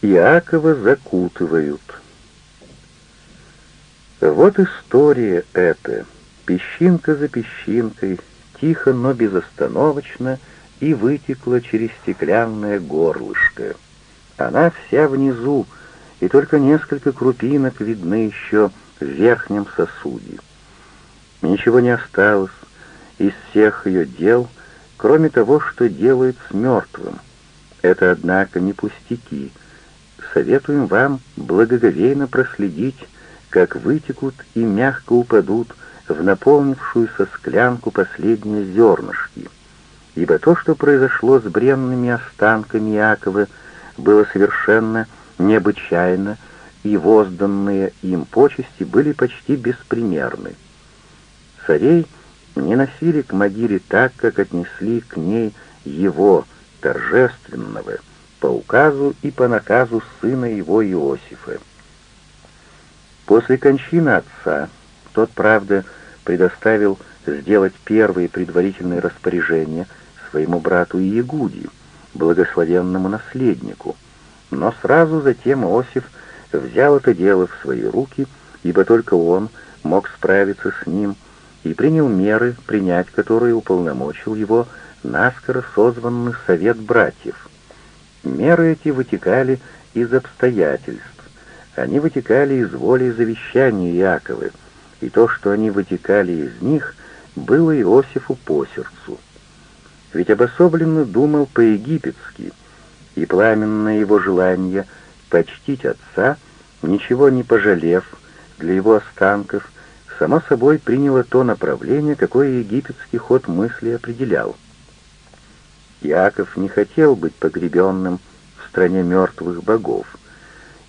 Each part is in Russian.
Иакова закутывают. Вот история эта, песчинка за песчинкой, тихо, но безостановочно, и вытекла через стеклянное горлышко. Она вся внизу, и только несколько крупинок видны еще в верхнем сосуде. Ничего не осталось из всех ее дел, кроме того, что делает с мертвым. Это, однако, не пустяки. Советуем вам благоговейно проследить, как вытекут и мягко упадут в наполнившуюся склянку последние зернышки. Ибо то, что произошло с бренными останками Якова, было совершенно необычайно, и возданные им почести были почти беспримерны. Царей не носили к могиле так, как отнесли к ней его, торжественного, по указу и по наказу сына его Иосифа. После кончины отца тот, правда, предоставил сделать первые предварительные распоряжения своему брату Иегуди, благословенному наследнику, но сразу затем Иосиф взял это дело в свои руки, ибо только он мог справиться с ним, и принял меры, принять которые уполномочил его наскоро созванный совет братьев. Меры эти вытекали из обстоятельств, они вытекали из воли и завещания Иакова, и то, что они вытекали из них, было Иосифу по сердцу. Ведь обособленно думал по-египетски, и пламенное его желание почтить отца, ничего не пожалев для его останков, само собой приняло то направление, какое египетский ход мысли определял. Иаков не хотел быть погребенным в стране мертвых богов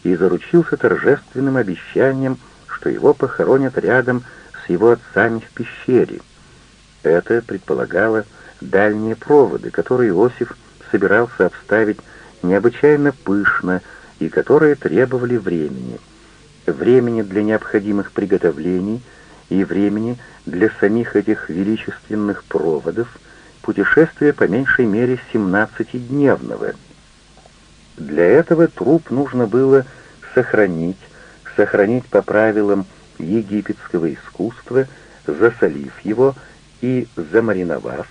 и заручился торжественным обещанием, что его похоронят рядом с его отцами в пещере. Это предполагало дальние проводы, которые Иосиф собирался обставить необычайно пышно и которые требовали времени. Времени для необходимых приготовлений и времени для самих этих величественных проводов, путешествия по меньшей мере 17-дневного. Для этого труп нужно было сохранить, сохранить по правилам египетского искусства, засолив его и замариновав,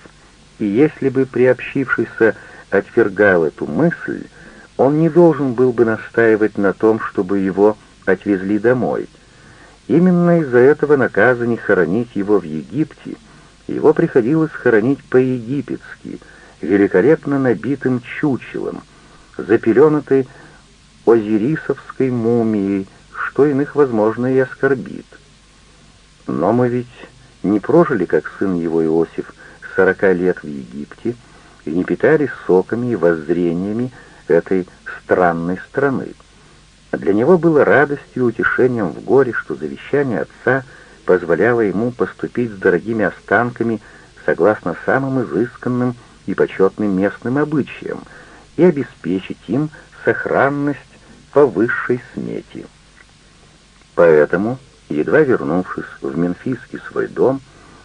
и если бы приобщившийся отвергал эту мысль, он не должен был бы настаивать на том, чтобы его отвезли домой. Именно из-за этого наказа не хоронить его в Египте, его приходилось хоронить по-египетски, великолепно набитым чучелом, запеленатой озирисовской мумией, что иных, возможно, и оскорбит. Но мы ведь не прожили, как сын его Иосиф, сорока лет в Египте и не питались соками и воззрениями этой странной страны. Для него было радостью и утешением в горе, что завещание отца позволяло ему поступить с дорогими останками согласно самым изысканным и почетным местным обычаям и обеспечить им сохранность по высшей смете. Поэтому, едва вернувшись в Мемфисский свой дом,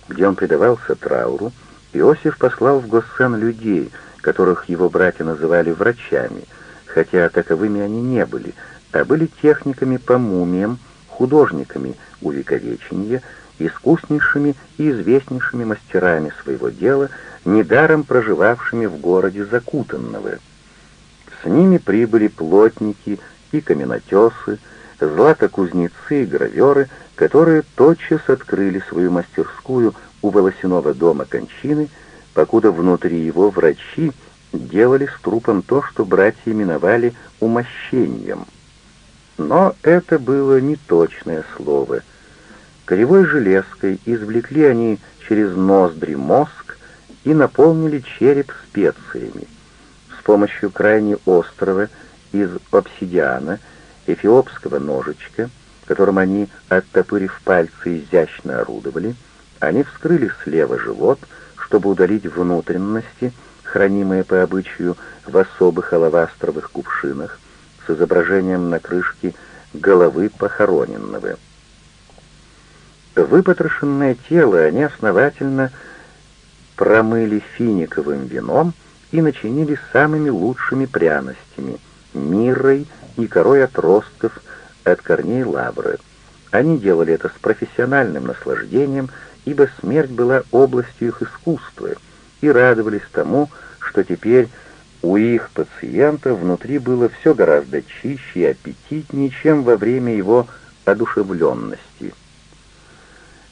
где он предавался трауру, Иосиф послал в Госсен людей, которых его братья называли врачами, хотя таковыми они не были, а были техниками по мумиям, художниками увековечения, искуснейшими и известнейшими мастерами своего дела, недаром проживавшими в городе Закутанного. С ними прибыли плотники и каменотесы, златокузнецы и граверы, которые тотчас открыли свою мастерскую у волосяного дома кончины, покуда внутри его врачи делали с трупом то, что братья именовали умощением. Но это было неточное слово. Кривой железкой извлекли они через ноздри мозг и наполнили череп специями. С помощью крайне острого из обсидиана эфиопского ножичка, которым они, оттопырив пальцы, изящно орудовали, они вскрыли слева живот, чтобы удалить внутренности, хранимые по обычаю в особых алавастровых кувшинах, с изображением на крышке головы похороненного. Выпотрошенное тело они основательно промыли финиковым вином и начинили самыми лучшими пряностями — миррой и корой отростков от корней лавры. Они делали это с профессиональным наслаждением, ибо смерть была областью их искусства, и радовались тому, что теперь у их пациента внутри было все гораздо чище и аппетитнее, чем во время его одушевленности.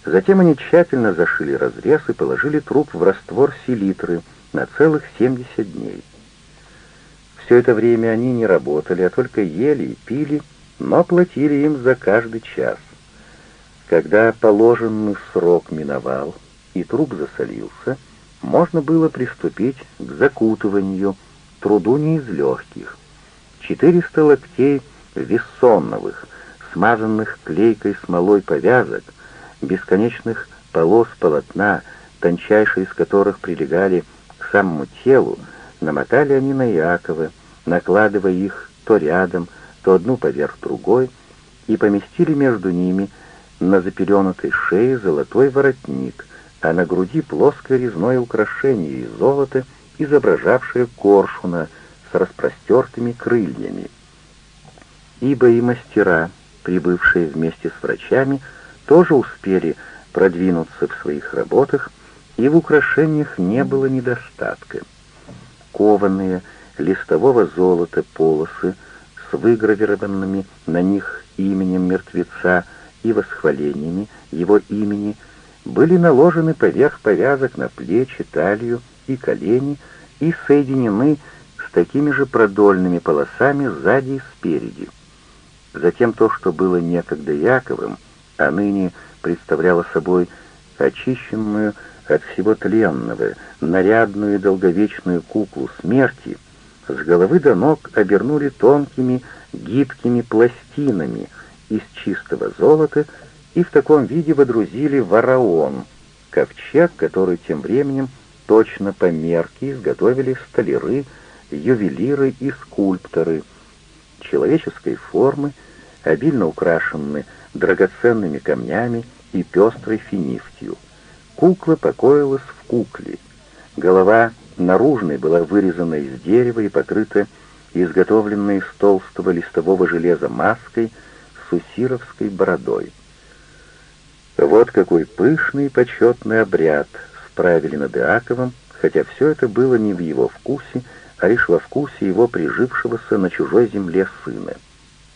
Затем они тщательно зашили разрез и положили труп в раствор селитры на целых 70 дней. Все это время они не работали, а только ели и пили, но платили им за каждый час. Когда положенный срок миновал и труп засолился, можно было приступить к закутыванию, труду не из легких. Четыреста локтей вессонновых, смазанных клейкой смолой повязок, бесконечных полос полотна, тончайшие из которых прилегали к самому телу, намотали они на Якова, накладывая их то рядом, то одну поверх другой, и поместили между ними на запеленутой шее золотой воротник, а на груди плоское резное украшение из золота, изображавшее коршуна с распростертыми крыльями. Ибо и мастера, прибывшие вместе с врачами, тоже успели продвинуться в своих работах, и в украшениях не было недостатка. Кованые, листового золота полосы с выгравированными на них именем мертвеца и восхвалениями его имени были наложены поверх повязок на плечи, талию и колени и соединены с такими же продольными полосами сзади и спереди. Затем то, что было некогда Яковым, а ныне представляло собой очищенную от всего тленного, нарядную и долговечную куклу смерти — с головы до ног обернули тонкими гибкими пластинами из чистого золота и в таком виде водрузили вараон, ковчег, который тем временем точно по мерке изготовили столяры, ювелиры и скульпторы человеческой формы, обильно украшенные драгоценными камнями и пестрой финифтью. Кукла покоилась в кукле. Голова наружной была вырезана из дерева и покрыта изготовленной из толстого листового железа маской с усировской бородой. Вот какой пышный и почетный обряд справили над Иаковом, хотя все это было не в его вкусе, а лишь во вкусе его прижившегося на чужой земле сына.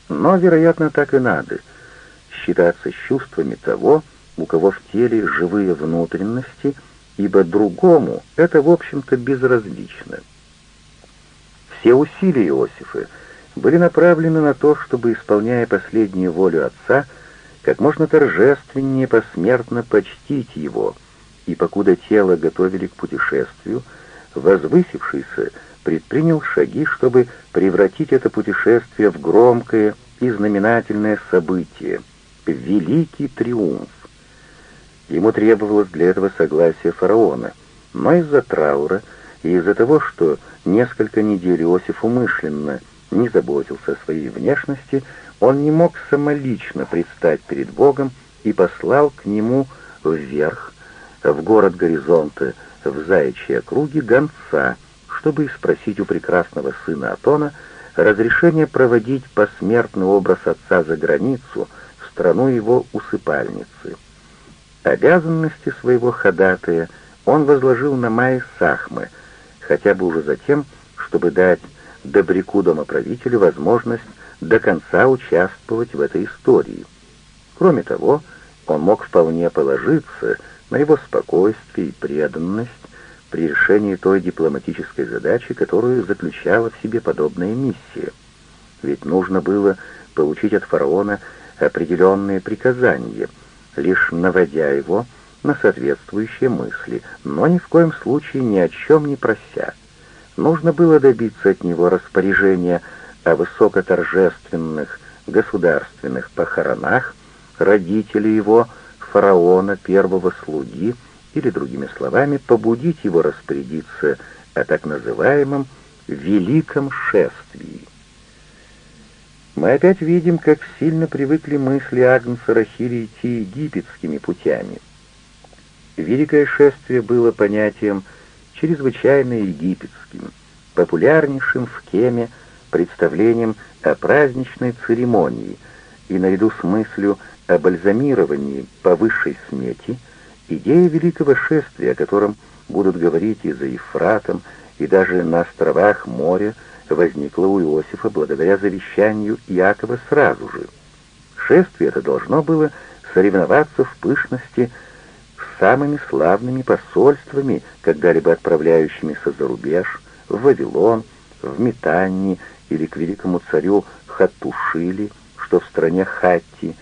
Но, вероятно, так и надо — считаться чувствами того, у кого в теле живые внутренности — ибо другому это, в общем-то, безразлично. Все усилия Иосифа были направлены на то, чтобы, исполняя последнюю волю отца, как можно торжественнее посмертно почтить его, и покуда тело готовили к путешествию, возвысившийся предпринял шаги, чтобы превратить это путешествие в громкое и знаменательное событие, в великий триумф. Ему требовалось для этого согласие фараона, но из-за траура и из-за того, что несколько недель Иосиф умышленно не заботился о своей внешности, он не мог самолично предстать перед Богом и послал к нему вверх, в город горизонта, в заячьи округе, гонца, чтобы спросить у прекрасного сына Атона разрешение проводить посмертный образ отца за границу, в страну его усыпальницы. Обязанности своего ходатая он возложил на Майи Сахмы, хотя бы уже затем, чтобы дать добряку домоправителю возможность до конца участвовать в этой истории. Кроме того, он мог вполне положиться на его спокойствие и преданность при решении той дипломатической задачи, которую заключала в себе подобная миссия. Ведь нужно было получить от фараона определенные приказания — лишь наводя его на соответствующие мысли, но ни в коем случае ни о чем не прося. Нужно было добиться от него распоряжения о высокоторжественных государственных похоронах родителей его, фараона, первого слуги, или, другими словами, побудить его распорядиться о так называемом «великом шествии». Мы опять видим, как сильно привыкли мысли Агнца Рахили идти египетскими путями. Великое шествие было понятием чрезвычайно египетским, популярнейшим в Кеме представлением о праздничной церемонии и наряду с мыслью о бальзамировании по высшей смете, идея великого шествия, о котором будут говорить и за Ефратом, и даже на островах моря, возникла у Иосифа благодаря завещанию Иакова сразу же. Шествие это должно было соревноваться в пышности с самыми славными посольствами, когда-либо отправляющимися за рубеж, в Вавилон, в Метанни или к великому царю Хаттушили, что в стране Хатти,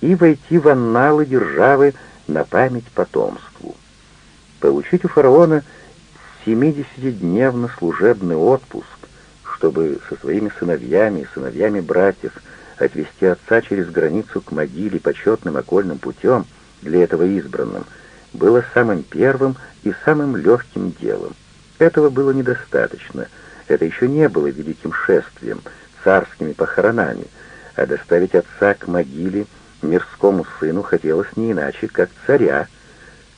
и войти в анналы державы на память потомству. Получить у фараона 70-дневно служебный отпуск, чтобы со своими сыновьями и сыновьями братьев отвести отца через границу к могиле почетным окольным путем, для этого избранным, было самым первым и самым легким делом. Этого было недостаточно. Это еще не было великим шествием, царскими похоронами, а доставить отца к могиле мирскому сыну хотелось не иначе, как царя.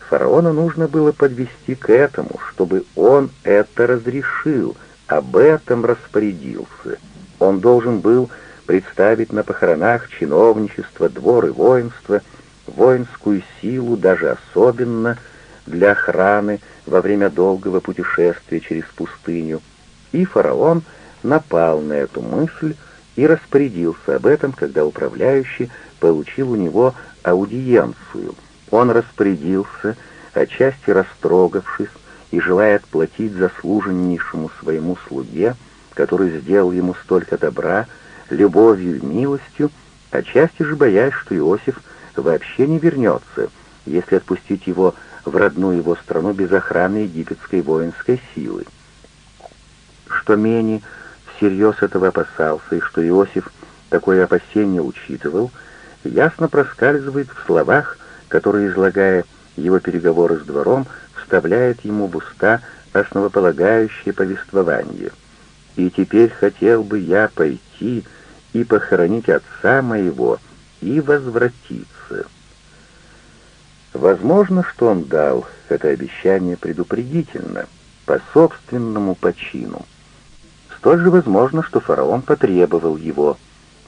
Фараона нужно было подвести к этому, чтобы он это разрешил, об этом распорядился. Он должен был представить на похоронах чиновничество, двор и воинство, воинскую силу, даже особенно для охраны во время долгого путешествия через пустыню. И фараон напал на эту мысль и распорядился об этом, когда управляющий получил у него аудиенцию. Он распорядился, отчасти растрогавшись и желая отплатить заслуженнейшему своему слуге, который сделал ему столько добра, любовью и милостью, отчасти же боясь, что Иосиф вообще не вернется, если отпустить его в родную его страну без охраны египетской воинской силы. Что Мени всерьез этого опасался, и что Иосиф такое опасение учитывал, ясно проскальзывает в словах, которые, излагая его переговоры с двором, вставляет ему в уста основополагающее повествование. «И теперь хотел бы я пойти и похоронить отца моего и возвратиться». Возможно, что он дал это обещание предупредительно, по собственному почину. Столь же возможно, что фараон потребовал его.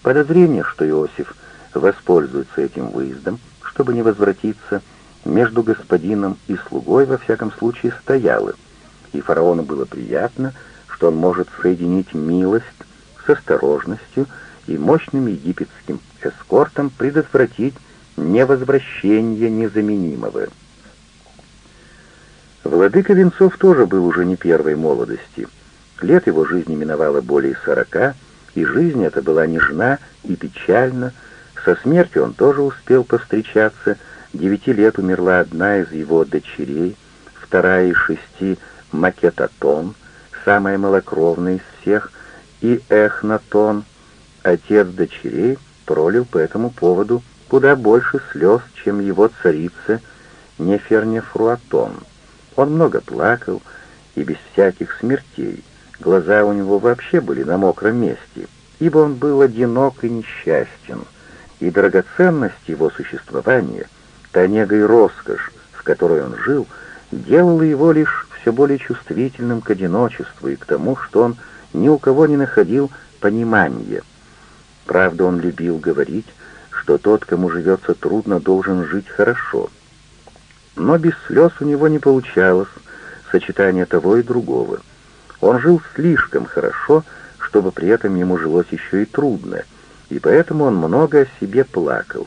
Подозрение, что Иосиф воспользуется этим выездом, чтобы не возвратиться, между господином и слугой во всяком случае стояло, и фараону было приятно, что он может соединить милость с осторожностью и мощным египетским эскортом предотвратить невозвращение незаменимого. Владыка Венцов тоже был уже не первой молодости. Лет его жизни миновало более сорока, и жизнь эта была нежна и печальна. Со смертью он тоже успел повстречаться. Девяти лет умерла одна из его дочерей, вторая из шести — Макетатон, самая малокровная из всех, и Эхнатон, отец дочерей, пролил по этому поводу куда больше слез, чем его царица Нефернефруатон. Он много плакал и без всяких смертей. Глаза у него вообще были на мокром месте, ибо он был одинок и несчастен, и драгоценность его существования, та нега и роскошь, в которой он жил, делала его лишь все более чувствительным к одиночеству и к тому, что он ни у кого не находил понимания. Правда, он любил говорить, что тот, кому живется трудно, должен жить хорошо. Но без слез у него не получалось сочетание того и другого. Он жил слишком хорошо, чтобы при этом ему жилось еще и трудно, и поэтому он много о себе плакал.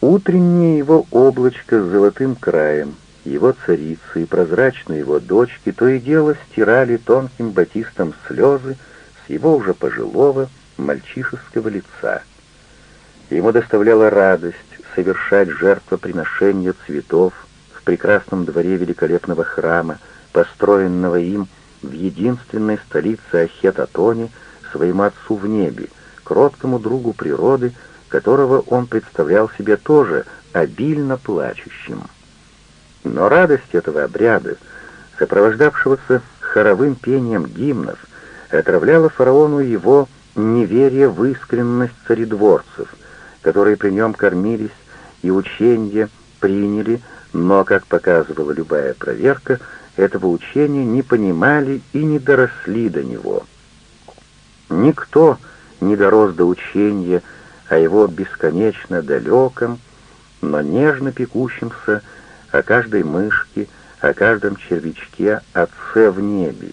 Утреннее его облачко с золотым краем, его царицы и прозрачные его дочки то и дело стирали тонким батистом слезы с его уже пожилого мальчишеского лица. Ему доставляла радость совершать жертвоприношение цветов в прекрасном дворе великолепного храма, построенного им в единственной столице Ахетатоне, своему отцу в небе, кроткому другу природы, которого он представлял себе тоже обильно плачущим. Но радость этого обряда, сопровождавшегося хоровым пением гимнов, отравляла фараону его неверие в искренность царедворцев — которые при нем кормились и учения приняли, но, как показывала любая проверка, этого учения не понимали и не доросли до него. Никто не дорос до учения о его бесконечно далеком, но нежно пекущемся о каждой мышке, о каждом червячке Отце в небе,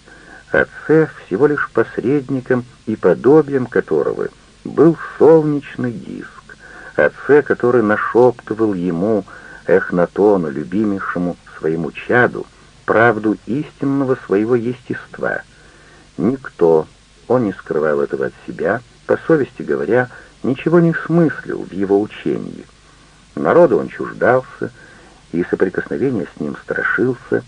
Отце всего лишь посредником и подобием которого был солнечный диск, Отце, который нашептывал ему, Эхнатону, любимейшему своему чаду, правду истинного своего естества. Никто, он не скрывал этого от себя, по совести говоря, ничего не смыслил в его учении. Народу он чуждался, и соприкосновение с ним страшился,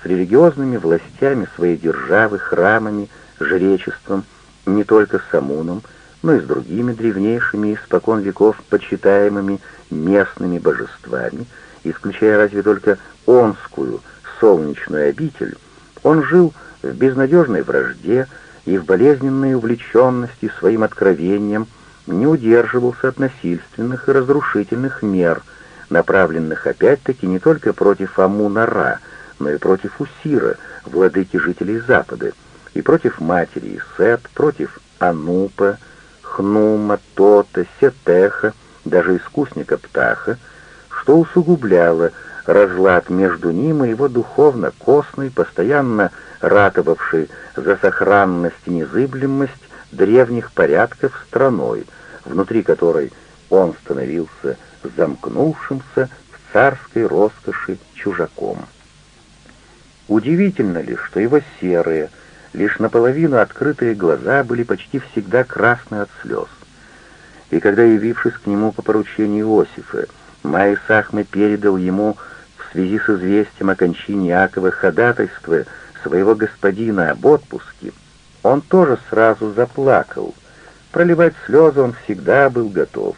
с религиозными властями своей державы, храмами, жречеством, не только с Амуном, но и с другими древнейшими испокон веков почитаемыми местными божествами, исключая разве только Онскую, солнечную обитель, он жил в безнадежной вражде и в болезненной увлеченности своим откровением не удерживался от насильственных и разрушительных мер, направленных опять-таки не только против Амуна-Ра, но и против Усира, владыки жителей Запада, и против матери Сет, против Анупа, Хнума, Тота, Сетеха, даже искусника Птаха, что усугубляло разлад между ним и его духовно-костной, постоянно ратовавший за сохранность и незыблемость древних порядков страной, внутри которой он становился замкнувшимся в царской роскоши чужаком. Удивительно ли, что его серые, лишь наполовину открытые глаза были почти всегда красны от слез. И когда, явившись к нему по поручению Иосифа, Майя Сахме передал ему связи с известием о кончине Якова ходатайство своего господина об отпуске, он тоже сразу заплакал. Проливать слезы он всегда был готов,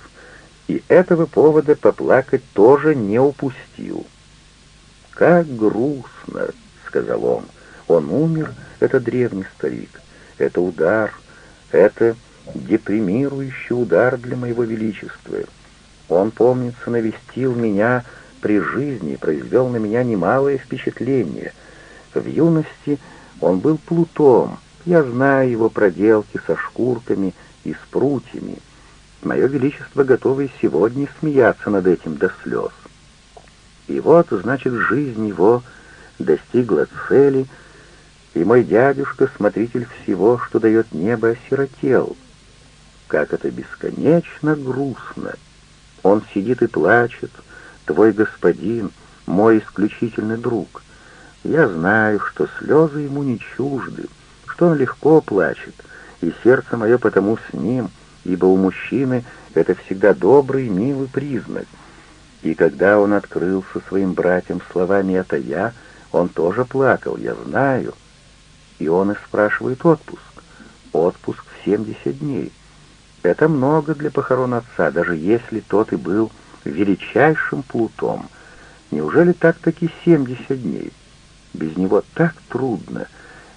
и этого повода поплакать тоже не упустил. «Как грустно!» — сказал он. «Он умер, это древний старик. Это удар, это депримирующий удар для моего величества. Он, помнится, навестил меня при жизни, произвел на меня немалое впечатление. В юности он был плутом, я знаю его проделки со шкурками и с прутьями. Мое Величество готово и сегодня смеяться над этим до слез. И вот, значит, жизнь его достигла цели, и мой дядюшка, смотритель всего, что дает небо, осиротел. Как это бесконечно грустно! Он сидит и плачет, твой господин, мой исключительный друг. Я знаю, что слезы ему не чужды, что он легко плачет, и сердце мое потому с ним, ибо у мужчины это всегда добрый, милый признак. И когда он открылся своим братьям словами «это я», он тоже плакал, я знаю. И он и спрашивает отпуск. Отпуск в семьдесят дней. Это много для похорон отца, даже если тот и был величайшим плутом. Неужели так-таки семьдесят дней? Без него так трудно —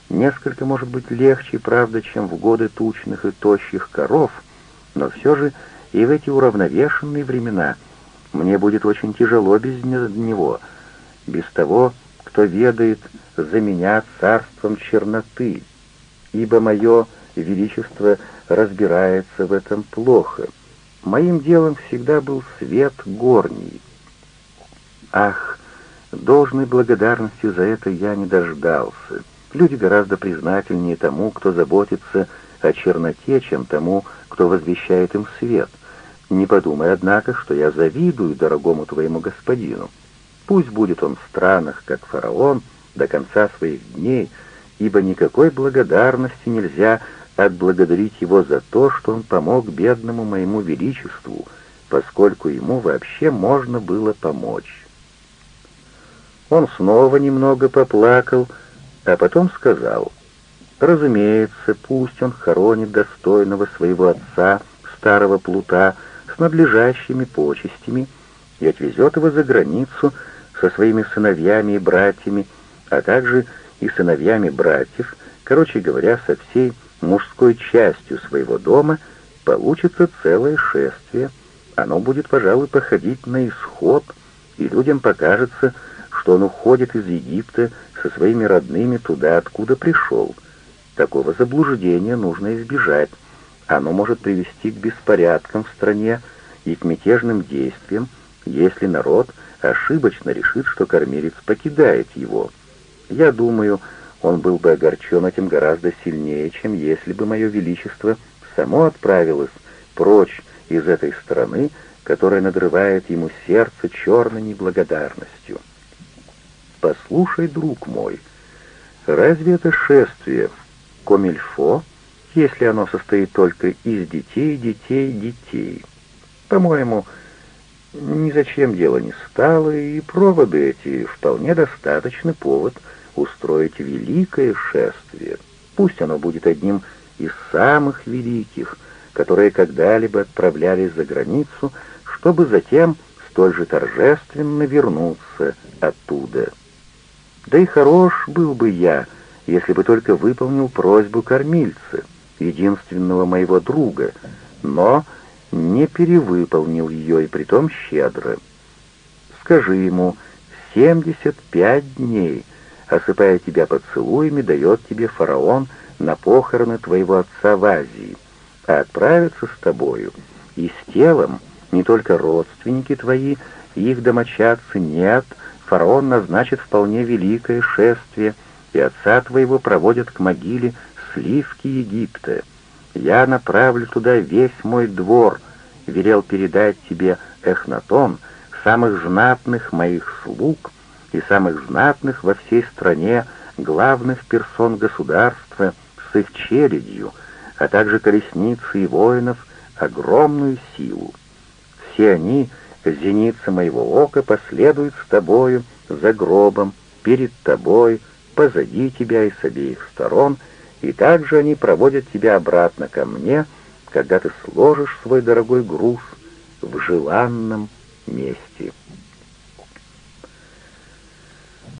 Несколько, может быть, легче, правда, чем в годы тучных и тощих коров, но все же и в эти уравновешенные времена мне будет очень тяжело без него, без того, кто ведает за меня царством черноты, ибо мое величество разбирается в этом плохо. Моим делом всегда был свет горний. Ах, должной благодарности за это я не дождался». Люди гораздо признательнее тому, кто заботится о черноте, чем тому, кто возвещает им свет. Не подумай, однако, что я завидую дорогому твоему господину. Пусть будет он в странах, как фараон, до конца своих дней, ибо никакой благодарности нельзя отблагодарить его за то, что он помог бедному моему величеству, поскольку ему вообще можно было помочь. Он снова немного поплакал, а потом сказал, «Разумеется, пусть он хоронит достойного своего отца, старого плута, с надлежащими почестями и отвезет его за границу со своими сыновьями и братьями, а также и сыновьями братьев, короче говоря, со всей мужской частью своего дома, получится целое шествие. Оно будет, пожалуй, походить на исход, и людям покажется, что он уходит из Египта со своими родными туда, откуда пришел. Такого заблуждения нужно избежать. Оно может привести к беспорядкам в стране и к мятежным действиям, если народ ошибочно решит, что кормилец покидает его. Я думаю, он был бы огорчен этим гораздо сильнее, чем если бы мое величество само отправилось прочь из этой страны, которая надрывает ему сердце черной неблагодарностью. Послушай, друг мой, разве это шествие Комильфо, если оно состоит только из детей, детей, детей? По-моему, ни зачем дело не стало, и проводы эти вполне достаточный повод устроить великое шествие. Пусть оно будет одним из самых великих, которые когда-либо отправлялись за границу, чтобы затем столь же торжественно вернуться оттуда. Да и хорош был бы я, если бы только выполнил просьбу кормильца, единственного моего друга, но не перевыполнил ее и притом щедро. Скажи ему, семьдесят пять дней, осыпая тебя поцелуями, дает тебе фараон на похороны твоего отца в Азии, а отправиться с тобою и с телом не только родственники твои, их домочадцы, нет, фараон назначит вполне великое шествие, и отца твоего проводят к могиле сливки Египта. Я направлю туда весь мой двор, велел передать тебе Эхнатон, самых знатных моих слуг и самых знатных во всей стране главных персон государства с их челядью, а также колесницы и воинов, огромную силу. Все они, зеницы моего ока, последуют с тобою за гробом, перед тобой, позади тебя и с обеих сторон, и также они проводят тебя обратно ко мне, когда ты сложишь свой дорогой груз в желанном месте».